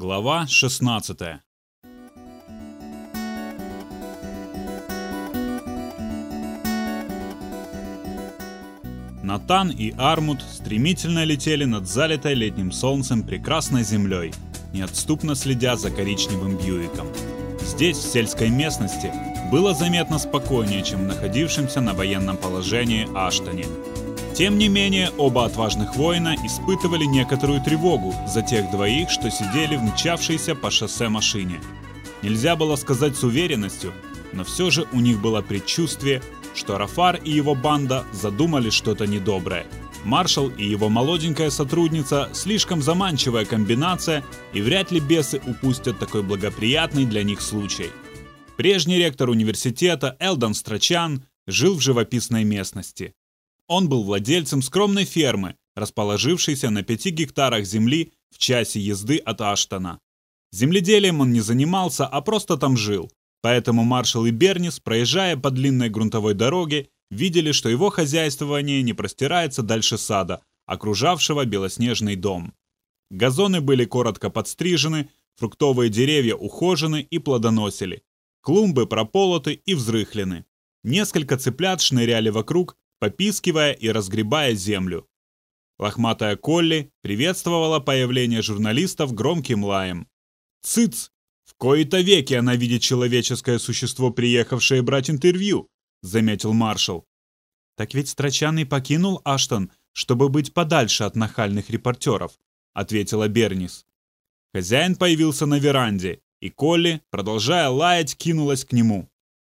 Глава 16 Натан и Армуд стремительно летели над залитой летним солнцем прекрасной землей, неотступно следя за коричневым Бьюиком. Здесь, в сельской местности, было заметно спокойнее, чем в находившемся на военном положении Аштоне. Тем не менее, оба отважных воина испытывали некоторую тревогу за тех двоих, что сидели в мчавшейся по шоссе машине. Нельзя было сказать с уверенностью, но все же у них было предчувствие, что Рафар и его банда задумали что-то недоброе. Маршал и его молоденькая сотрудница – слишком заманчивая комбинация, и вряд ли бесы упустят такой благоприятный для них случай. Прежний ректор университета Элдон Страчан жил в живописной местности. Он был владельцем скромной фермы, расположившейся на 5 гектарах земли в часе езды от Аштона. Земледелием он не занимался, а просто там жил. Поэтому маршал и Бернис, проезжая по длинной грунтовой дороге, видели, что его хозяйствование не простирается дальше сада, окружавшего белоснежный дом. Газоны были коротко подстрижены, фруктовые деревья ухожены и плодоносили. Клумбы прополоты и взрыхлены. Несколько цыплят шныряли вокруг, попискивая и разгребая землю. Лохматая Колли приветствовала появление журналистов громким лаем. «Цыц! В кои-то веки она видит человеческое существо, приехавшее брать интервью», — заметил маршал. «Так ведь Строчанный покинул Аштон, чтобы быть подальше от нахальных репортеров», — ответила Бернис. Хозяин появился на веранде, и Колли, продолжая лаять, кинулась к нему.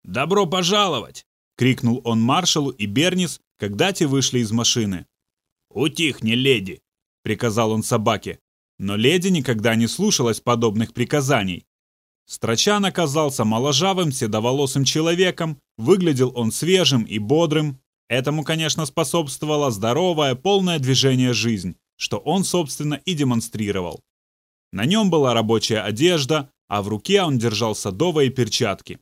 «Добро пожаловать!» — крикнул он маршалу и Бернис, когда те вышли из машины. «Утихни, леди!» — приказал он собаке. Но леди никогда не слушалась подобных приказаний. Страчан оказался моложавым, седоволосым человеком, выглядел он свежим и бодрым. Этому, конечно, способствовало здоровое, полное движение жизнь, что он, собственно, и демонстрировал. На нем была рабочая одежда, а в руке он держал садовые перчатки.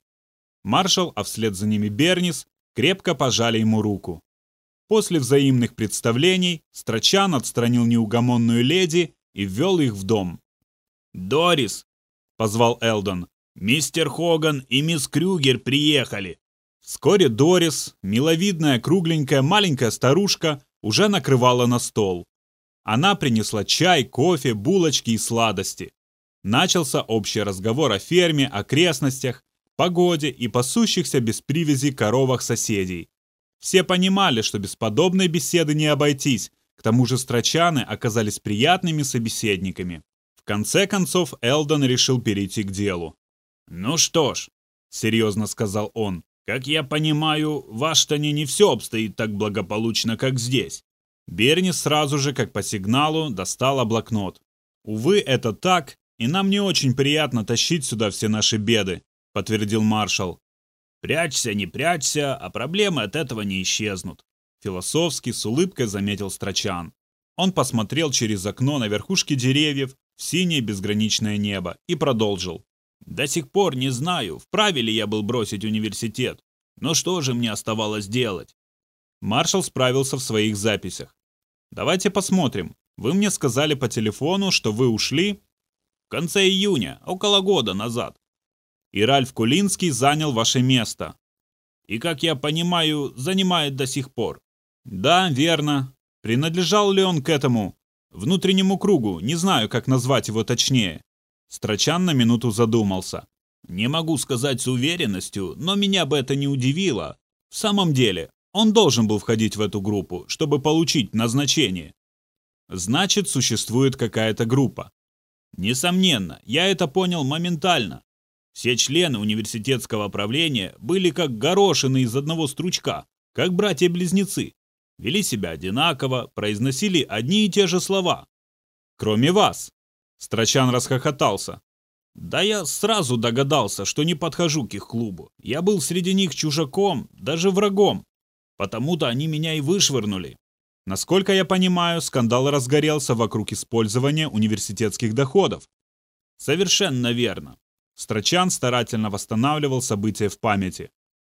Маршал, а вслед за ними Бернис, крепко пожали ему руку. После взаимных представлений Страчан отстранил неугомонную леди и ввел их в дом. «Дорис!» — позвал Элдон. «Мистер Хоган и мисс Крюгер приехали!» Вскоре Дорис, миловидная, кругленькая, маленькая старушка, уже накрывала на стол. Она принесла чай, кофе, булочки и сладости. Начался общий разговор о ферме, окрестностях, погоде и пасущихся без привязи коровах соседей. Все понимали, что без подобной беседы не обойтись, к тому же строчаны оказались приятными собеседниками. В конце концов Элдон решил перейти к делу. «Ну что ж», — серьезно сказал он, — «как я понимаю, в Аштоне не все обстоит так благополучно, как здесь». Берни сразу же, как по сигналу, достала блокнот. «Увы, это так, и нам не очень приятно тащить сюда все наши беды», — подтвердил маршал. «Прячься, не прячься, а проблемы от этого не исчезнут», — философски с улыбкой заметил Страчан. Он посмотрел через окно на верхушки деревьев в синее безграничное небо и продолжил. «До сих пор не знаю, вправе ли я был бросить университет, но что же мне оставалось делать?» Маршал справился в своих записях. «Давайте посмотрим. Вы мне сказали по телефону, что вы ушли в конце июня, около года назад. И Ральф Кулинский занял ваше место. И, как я понимаю, занимает до сих пор. Да, верно. Принадлежал ли он к этому внутреннему кругу? Не знаю, как назвать его точнее. Страчан на минуту задумался. Не могу сказать с уверенностью, но меня бы это не удивило. В самом деле, он должен был входить в эту группу, чтобы получить назначение. Значит, существует какая-то группа. Несомненно, я это понял моментально. Все члены университетского правления были как горошины из одного стручка, как братья-близнецы. Вели себя одинаково, произносили одни и те же слова. Кроме вас. Страчан расхохотался. Да я сразу догадался, что не подхожу к их клубу. Я был среди них чужаком, даже врагом. Потому-то они меня и вышвырнули. Насколько я понимаю, скандал разгорелся вокруг использования университетских доходов. Совершенно верно. Страчан старательно восстанавливал события в памяти.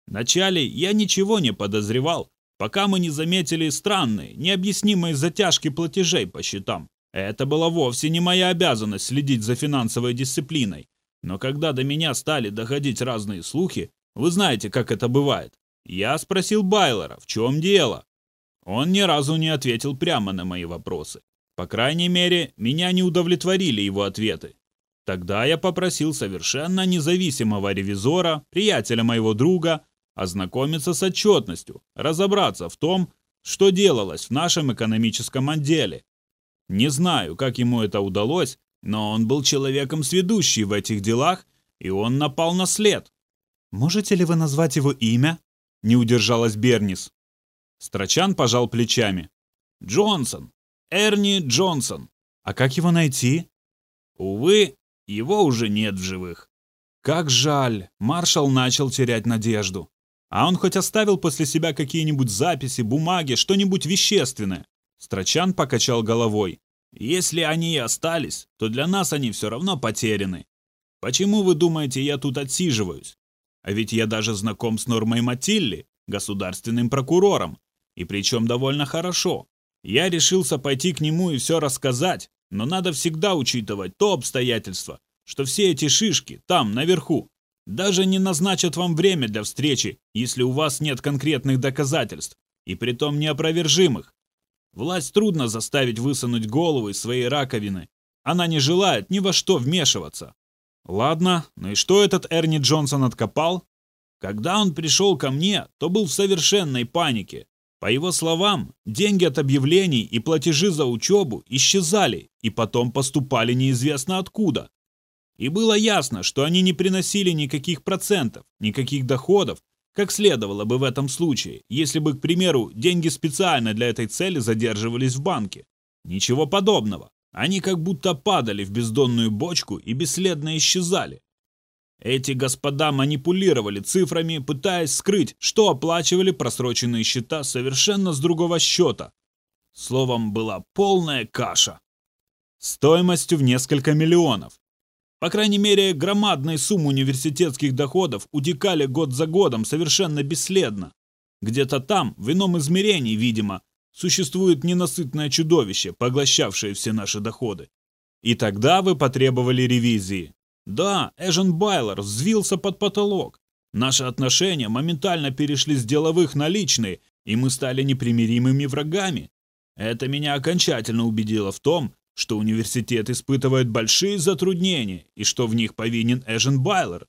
Вначале я ничего не подозревал, пока мы не заметили странные, необъяснимые затяжки платежей по счетам. Это была вовсе не моя обязанность следить за финансовой дисциплиной. Но когда до меня стали доходить разные слухи, вы знаете, как это бывает. Я спросил Байлера, в чем дело? Он ни разу не ответил прямо на мои вопросы. По крайней мере, меня не удовлетворили его ответы. Тогда я попросил совершенно независимого ревизора, приятеля моего друга, ознакомиться с отчетностью, разобраться в том, что делалось в нашем экономическом отделе. Не знаю, как ему это удалось, но он был человеком сведущий в этих делах, и он напал на след. «Можете ли вы назвать его имя?» — не удержалась Бернис. Страчан пожал плечами. «Джонсон. Эрни Джонсон. А как его найти?» «Увы, его уже нет в живых». «Как жаль!» Маршал начал терять надежду. А он хоть оставил после себя какие-нибудь записи, бумаги, что-нибудь вещественное? Страчан покачал головой. Если они и остались, то для нас они все равно потеряны. Почему вы думаете, я тут отсиживаюсь? А ведь я даже знаком с Нормой Матилли, государственным прокурором, и причем довольно хорошо. Я решился пойти к нему и все рассказать, но надо всегда учитывать то обстоятельство, что все эти шишки там, наверху, даже не назначат вам время для встречи, если у вас нет конкретных доказательств, и притом неопровержимых. Власть трудно заставить высунуть голову из своей раковины. Она не желает ни во что вмешиваться. Ладно, ну и что этот Эрни Джонсон откопал? Когда он пришел ко мне, то был в совершенной панике. По его словам, деньги от объявлений и платежи за учебу исчезали и потом поступали неизвестно откуда. И было ясно, что они не приносили никаких процентов, никаких доходов, как следовало бы в этом случае, если бы, к примеру, деньги специально для этой цели задерживались в банке. Ничего подобного. Они как будто падали в бездонную бочку и бесследно исчезали. Эти господа манипулировали цифрами, пытаясь скрыть, что оплачивали просроченные счета совершенно с другого счета. Словом, была полная каша. Стоимостью в несколько миллионов. По крайней мере, громадные суммы университетских доходов утекали год за годом совершенно бесследно. Где-то там, в ином измерении, видимо, существует ненасытное чудовище, поглощавшее все наши доходы. И тогда вы потребовали ревизии. Да, Эжен Байлер взвился под потолок. Наши отношения моментально перешли с деловых на личные, и мы стали непримиримыми врагами. Это меня окончательно убедило в том, что университет испытывает большие затруднения и что в них повинен Эжен Байлер.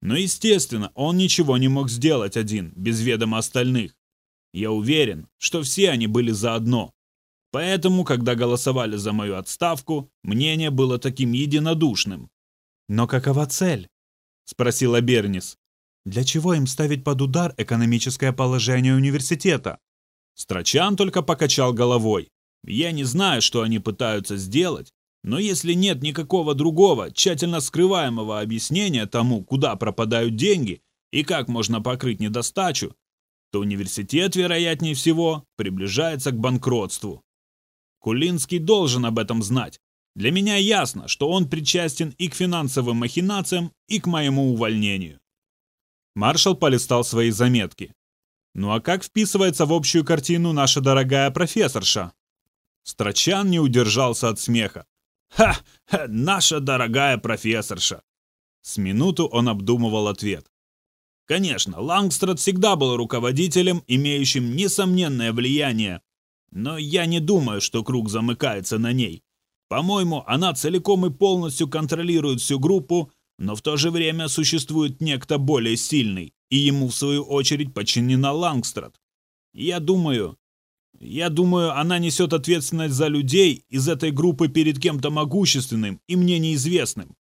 Но, естественно, он ничего не мог сделать один, без ведома остальных. Я уверен, что все они были заодно. Поэтому, когда голосовали за мою отставку, мнение было таким единодушным. «Но какова цель?» – спросила Бернис. «Для чего им ставить под удар экономическое положение университета?» Страчан только покачал головой. Я не знаю, что они пытаются сделать, но если нет никакого другого, тщательно скрываемого объяснения тому, куда пропадают деньги и как можно покрыть недостачу, то университет, вероятнее всего, приближается к банкротству. Кулинский должен об этом знать. Для меня ясно, что он причастен и к финансовым махинациям, и к моему увольнению. Маршал полистал свои заметки. Ну а как вписывается в общую картину наша дорогая профессорша? Страчан не удержался от смеха. «Ха! ха наша дорогая профессорша!» С минуту он обдумывал ответ. Конечно, Лангстрад всегда был руководителем, имеющим несомненное влияние. Но я не думаю, что круг замыкается на ней. По-моему, она целиком и полностью контролирует всю группу, но в то же время существует некто более сильный, и ему в свою очередь подчинена Лангстрад. Я думаю, я думаю, она несет ответственность за людей из этой группы перед кем-то могущественным и мне неизвестным.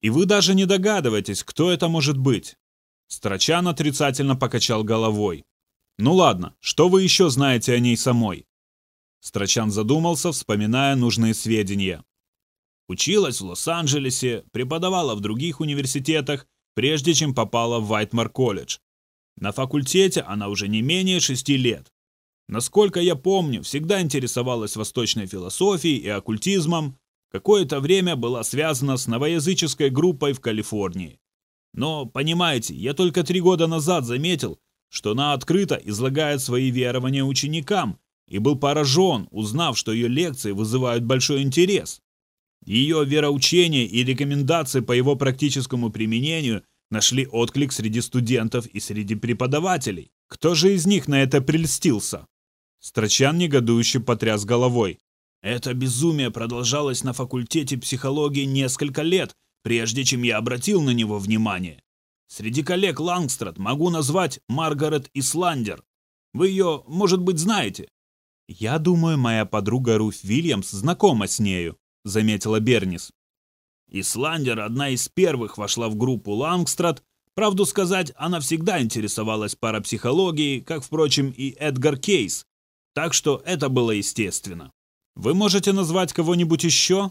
И вы даже не догадываетесь, кто это может быть. Страчан отрицательно покачал головой. Ну ладно, что вы еще знаете о ней самой? Страчан задумался, вспоминая нужные сведения. Училась в Лос-Анджелесе, преподавала в других университетах, прежде чем попала в Вайтмар колледж. На факультете она уже не менее шести лет. Насколько я помню, всегда интересовалась восточной философией и оккультизмом, какое-то время была связана с новоязыческой группой в Калифорнии. Но, понимаете, я только три года назад заметил, что она открыто излагает свои верования ученикам, и был поражен, узнав, что ее лекции вызывают большой интерес. Ее вероучение и рекомендации по его практическому применению нашли отклик среди студентов и среди преподавателей. Кто же из них на это прельстился? Строчан негодующе потряс головой. Это безумие продолжалось на факультете психологии несколько лет, прежде чем я обратил на него внимание. Среди коллег Лангстрад могу назвать Маргарет Исландер. Вы ее, может быть, знаете? Я думаю, моя подруга Руф Вильямс знакома с нею, заметила Бернис. Исландер одна из первых вошла в группу Лангстрад. Правду сказать, она всегда интересовалась парапсихологией, как, впрочем, и Эдгар Кейс. Так что это было естественно. Вы можете назвать кого-нибудь еще?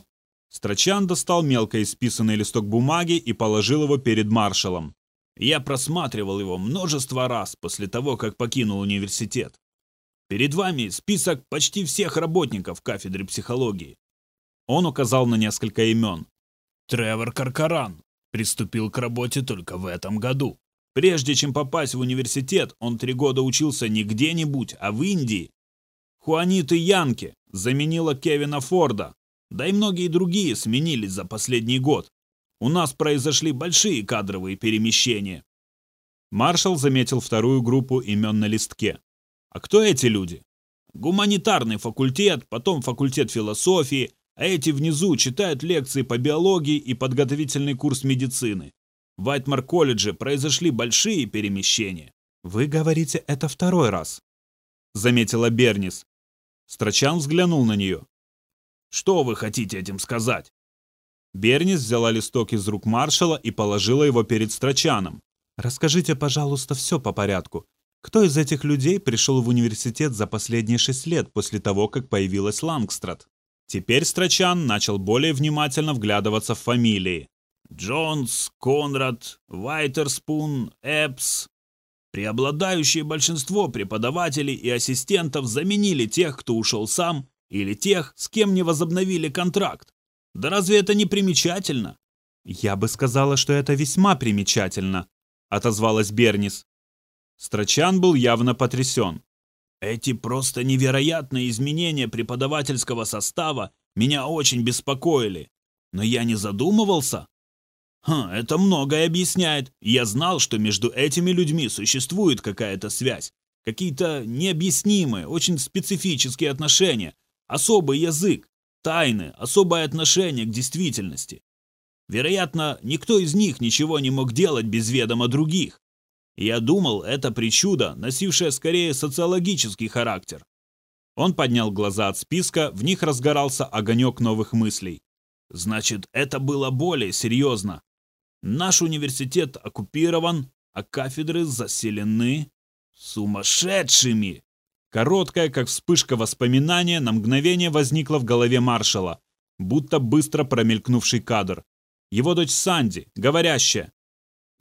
Строчан достал мелко исписанный листок бумаги и положил его перед маршалом. Я просматривал его множество раз после того, как покинул университет. Перед вами список почти всех работников кафедры психологии. Он указал на несколько имен. Тревор Каркаран приступил к работе только в этом году. Прежде чем попасть в университет, он три года учился не где-нибудь, а в Индии. Хуаниты Янки заменила Кевина Форда, да и многие другие сменились за последний год. У нас произошли большие кадровые перемещения. Маршал заметил вторую группу имен на листке. А кто эти люди? Гуманитарный факультет, потом факультет философии, а эти внизу читают лекции по биологии и подготовительный курс медицины. В Вайтмар-колледже произошли большие перемещения. «Вы говорите это второй раз», — заметила Бернис. Строчан взглянул на нее. Что вы хотите этим сказать?» Бернис взяла листок из рук маршала и положила его перед Строчаном. «Расскажите, пожалуйста, все по порядку. Кто из этих людей пришел в университет за последние шесть лет после того, как появилась Лангстрад?» Теперь Строчан начал более внимательно вглядываться в фамилии. Джонс, Конрад, Вайтерспун, Эпс. Преобладающее большинство преподавателей и ассистентов заменили тех, кто ушел сам, или тех, с кем не возобновили контракт. Да разве это не примечательно? Я бы сказала, что это весьма примечательно, отозвалась Бернис. Строчан был явно потрясен. Эти просто невероятные изменения преподавательского состава меня очень беспокоили. Но я не задумывался. Хм, это многое объясняет. Я знал, что между этими людьми существует какая-то связь. Какие-то необъяснимые, очень специфические отношения, особый язык, тайны, особое отношение к действительности. Вероятно, никто из них ничего не мог делать без ведома других. Я думал, это причуда, носившая скорее социологический характер. Он поднял глаза от списка, в них разгорался огонек новых мыслей. Значит, это было более серьезно. Наш университет оккупирован, а кафедры заселены сумасшедшими. Короткая, как вспышка воспоминания, на мгновение возникла в голове маршала, будто быстро промелькнувший кадр. Его дочь Санди, говорящая.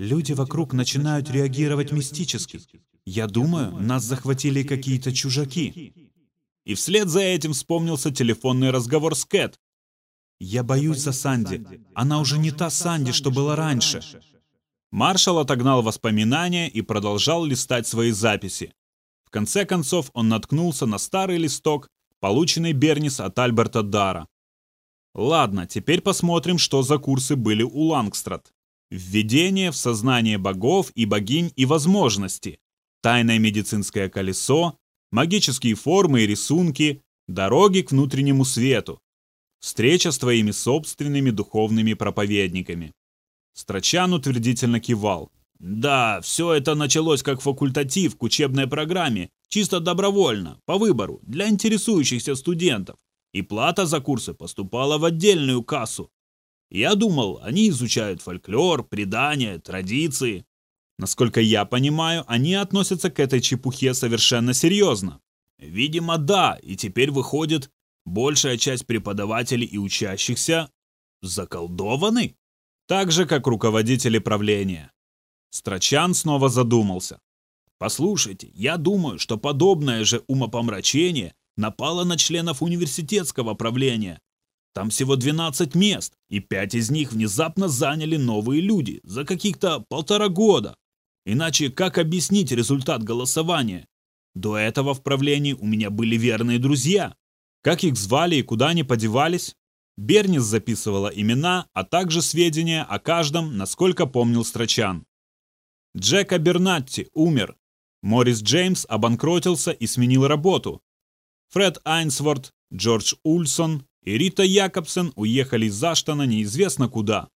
Люди вокруг начинают реагировать мистически. Я думаю, нас захватили какие-то чужаки. И вслед за этим вспомнился телефонный разговор с Кэт. Я боюсь за Санди. Она уже не та Санди, что была раньше. Маршал отогнал воспоминания и продолжал листать свои записи. В конце концов он наткнулся на старый листок, полученный Бернис от Альберта Дара. Ладно, теперь посмотрим, что за курсы были у Лангстрад. Введение в сознание богов и богинь и возможности, тайное медицинское колесо, магические формы и рисунки, дороги к внутреннему свету, встреча с твоими собственными духовными проповедниками. Строчан утвердительно кивал. Да, все это началось как факультатив к учебной программе, чисто добровольно, по выбору, для интересующихся студентов. И плата за курсы поступала в отдельную кассу. Я думал, они изучают фольклор, предания, традиции. Насколько я понимаю, они относятся к этой чепухе совершенно серьезно. Видимо, да, и теперь выходит, большая часть преподавателей и учащихся заколдованы, так же, как руководители правления. Строчан снова задумался. «Послушайте, я думаю, что подобное же умопомрачение напало на членов университетского правления. Там всего 12 мест, и пять из них внезапно заняли новые люди за каких-то полтора года. Иначе как объяснить результат голосования? До этого в правлении у меня были верные друзья. Как их звали и куда они подевались? Бернис записывала имена, а также сведения о каждом, насколько помнил Страчан. Джек Абернатти умер. Морис Джеймс обанкротился и сменил работу. Фред Айнсворт, Джордж Ульсон и Рита Якобсен уехали из Аштона неизвестно куда.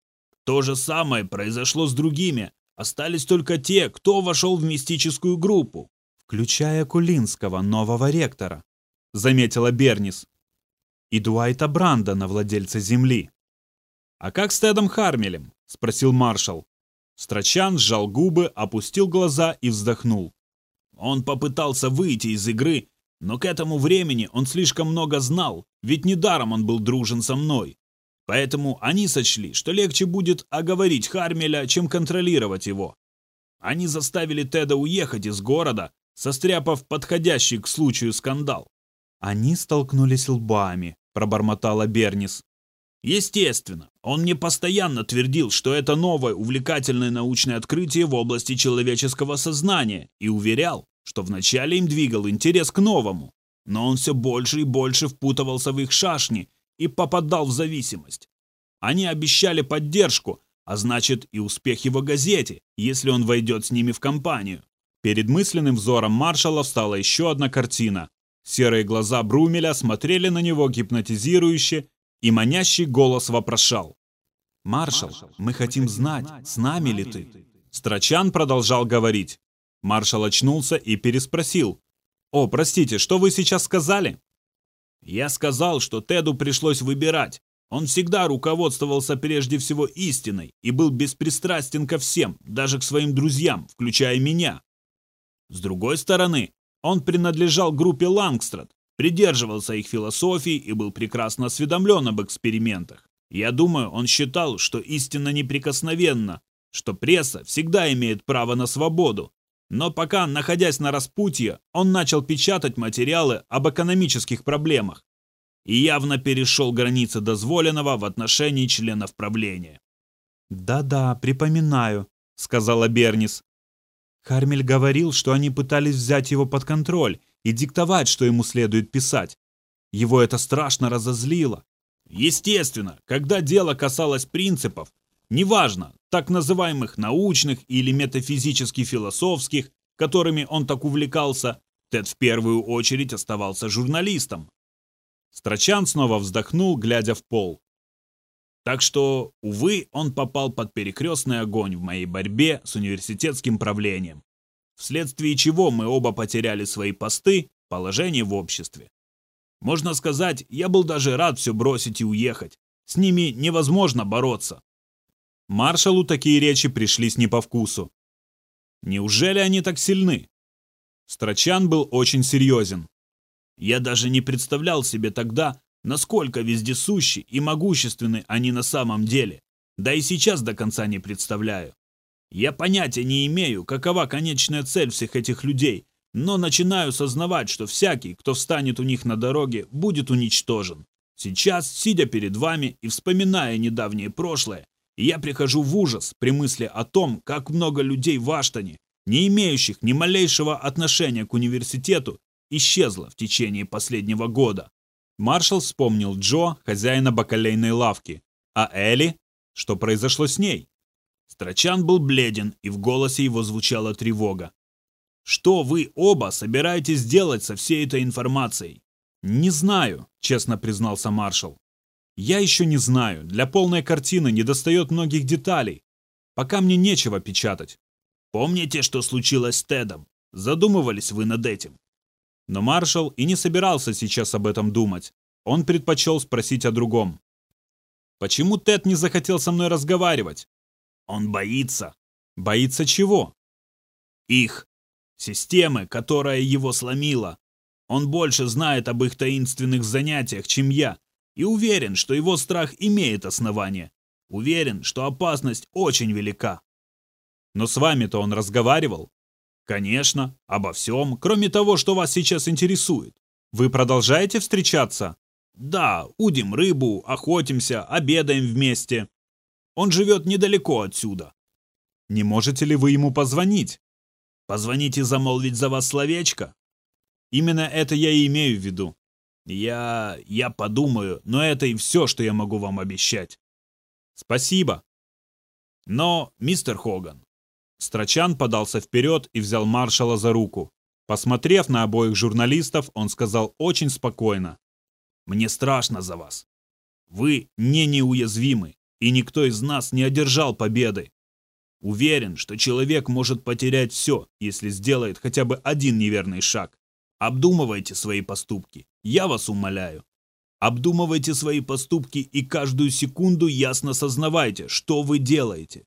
То же самое произошло с другими. Остались только те, кто вошел в мистическую группу. Включая Кулинского, нового ректора, заметила Бернис. И Дуайта Брандона, владельца земли. «А как с Тедом Хармелем?» – спросил маршал. Страчан сжал губы, опустил глаза и вздохнул. Он попытался выйти из игры, но к этому времени он слишком много знал, ведь недаром он был дружен со мной. Поэтому они сочли, что легче будет оговорить Хармеля, чем контролировать его. Они заставили Теда уехать из города, состряпав подходящий к случаю скандал. Они столкнулись лбами, пробормотала Бернис. Естественно, он мне постоянно твердил, что это новое увлекательное научное открытие в области человеческого сознания и уверял, что вначале им двигал интерес к новому, но он все больше и больше впутывался в их шашни и попадал в зависимость. Они обещали поддержку, а значит и успех его газете, если он войдет с ними в компанию. Перед мысленным взором маршала встала еще одна картина. Серые глаза Брумеля смотрели на него гипнотизирующе и манящий голос вопрошал. «Маршал, мы хотим знать, с нами ли ты?» Страчан продолжал говорить. Маршал очнулся и переспросил. «О, простите, что вы сейчас сказали?» «Я сказал, что Теду пришлось выбирать. Он всегда руководствовался прежде всего истиной и был беспристрастен ко всем, даже к своим друзьям, включая меня. С другой стороны, он принадлежал группе Лангстрад, придерживался их философии и был прекрасно осведомлен об экспериментах. Я думаю, он считал, что истина неприкосновенна, что пресса всегда имеет право на свободу. Но пока, находясь на распутье, он начал печатать материалы об экономических проблемах и явно перешел границы дозволенного в отношении членов правления. «Да-да, припоминаю», — сказала Бернис. Хармель говорил, что они пытались взять его под контроль и диктовать, что ему следует писать. Его это страшно разозлило. Естественно, когда дело касалось принципов, неважно, так называемых научных или метафизически-философских, которыми он так увлекался, Тед в первую очередь оставался журналистом. Страчан снова вздохнул, глядя в пол. Так что, увы, он попал под перекрестный огонь в моей борьбе с университетским правлением вследствие чего мы оба потеряли свои посты, положение в обществе. Можно сказать, я был даже рад все бросить и уехать. С ними невозможно бороться. Маршалу такие речи пришлись не по вкусу. Неужели они так сильны? Страчан был очень серьезен. Я даже не представлял себе тогда, насколько вездесущи и могущественны они на самом деле. Да и сейчас до конца не представляю. Я понятия не имею, какова конечная цель всех этих людей, но начинаю сознавать, что всякий, кто встанет у них на дороге, будет уничтожен. Сейчас, сидя перед вами и вспоминая недавнее прошлое, я прихожу в ужас при мысли о том, как много людей в Аштане, не имеющих ни малейшего отношения к университету, исчезло в течение последнего года. Маршал вспомнил Джо, хозяина бакалейной лавки. А Элли? Что произошло с ней? Страчан был бледен, и в голосе его звучала тревога. «Что вы оба собираетесь делать со всей этой информацией?» «Не знаю», — честно признался маршал. «Я еще не знаю. Для полной картины недостает многих деталей. Пока мне нечего печатать». «Помните, что случилось с Тедом? Задумывались вы над этим?» Но маршал и не собирался сейчас об этом думать. Он предпочел спросить о другом. «Почему Тед не захотел со мной разговаривать?» Он боится. Боится чего? Их. Системы, которая его сломила. Он больше знает об их таинственных занятиях, чем я, и уверен, что его страх имеет основание. Уверен, что опасность очень велика. Но с вами-то он разговаривал? Конечно, обо всем, кроме того, что вас сейчас интересует. Вы продолжаете встречаться? Да, удим рыбу, охотимся, обедаем вместе. Он живет недалеко отсюда. Не можете ли вы ему позвонить? Позвонить и замолвить за вас словечко? Именно это я и имею в виду. Я... я подумаю, но это и все, что я могу вам обещать. Спасибо. Но, мистер Хоган... Страчан подался вперед и взял маршала за руку. Посмотрев на обоих журналистов, он сказал очень спокойно. «Мне страшно за вас. Вы не неуязвимы, и никто из нас не одержал победы. Уверен, что человек может потерять все, если сделает хотя бы один неверный шаг. Обдумывайте свои поступки, я вас умоляю. Обдумывайте свои поступки и каждую секунду ясно сознавайте, что вы делаете.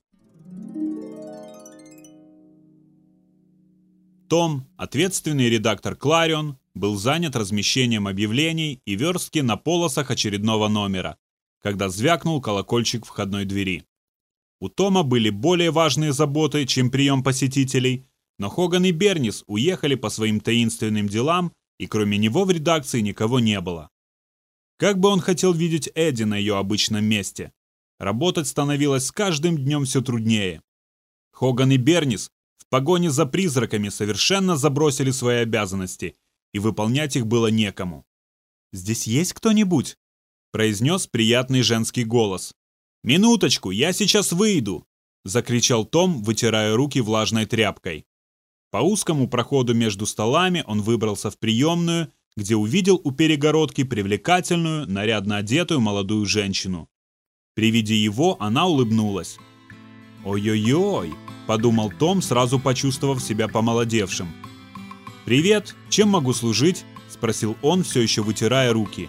Том, ответственный редактор Кларион, был занят размещением объявлений и верстки на полосах очередного номера, когда звякнул колокольчик входной двери. У Тома были более важные заботы, чем прием посетителей, но Хоган и Бернис уехали по своим таинственным делам, и кроме него в редакции никого не было. Как бы он хотел видеть Эдди на ее обычном месте. Работать становилось с каждым днем все труднее. Хоган и Бернис в погоне за призраками совершенно забросили свои обязанности, и выполнять их было некому. «Здесь есть кто-нибудь?» – произнес приятный женский голос. «Минуточку, я сейчас выйду!» – закричал Том, вытирая руки влажной тряпкой. По узкому проходу между столами он выбрался в приемную, где увидел у перегородки привлекательную, нарядно одетую молодую женщину. При виде его она улыбнулась. «Ой-ой-ой!» – подумал Том, сразу почувствовав себя помолодевшим. «Привет! Чем могу служить?» – спросил он, все еще вытирая руки.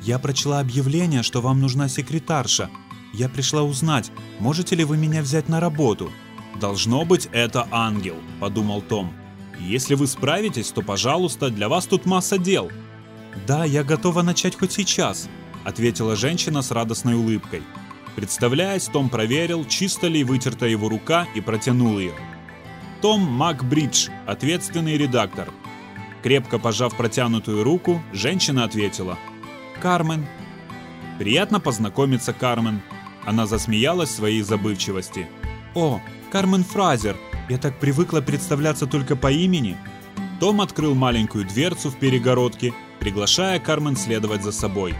«Я прочла объявление, что вам нужна секретарша. Я пришла узнать, можете ли вы меня взять на работу?» «Должно быть, это ангел», – подумал Том. «Если вы справитесь, то, пожалуйста, для вас тут масса дел». «Да, я готова начать хоть сейчас», – ответила женщина с радостной улыбкой. Представляясь, Том проверил, чисто ли вытерта его рука и протянул ее. Том Макбридж, ответственный редактор. Крепко пожав протянутую руку, женщина ответила. «Кармен». «Приятно познакомиться, Кармен». Она засмеялась своей забывчивости. «О, Кармен Фразер, я так привыкла представляться только по имени». Том открыл маленькую дверцу в перегородке, приглашая Кармен следовать за собой.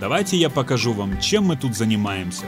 Давайте я покажу вам, чем мы тут занимаемся.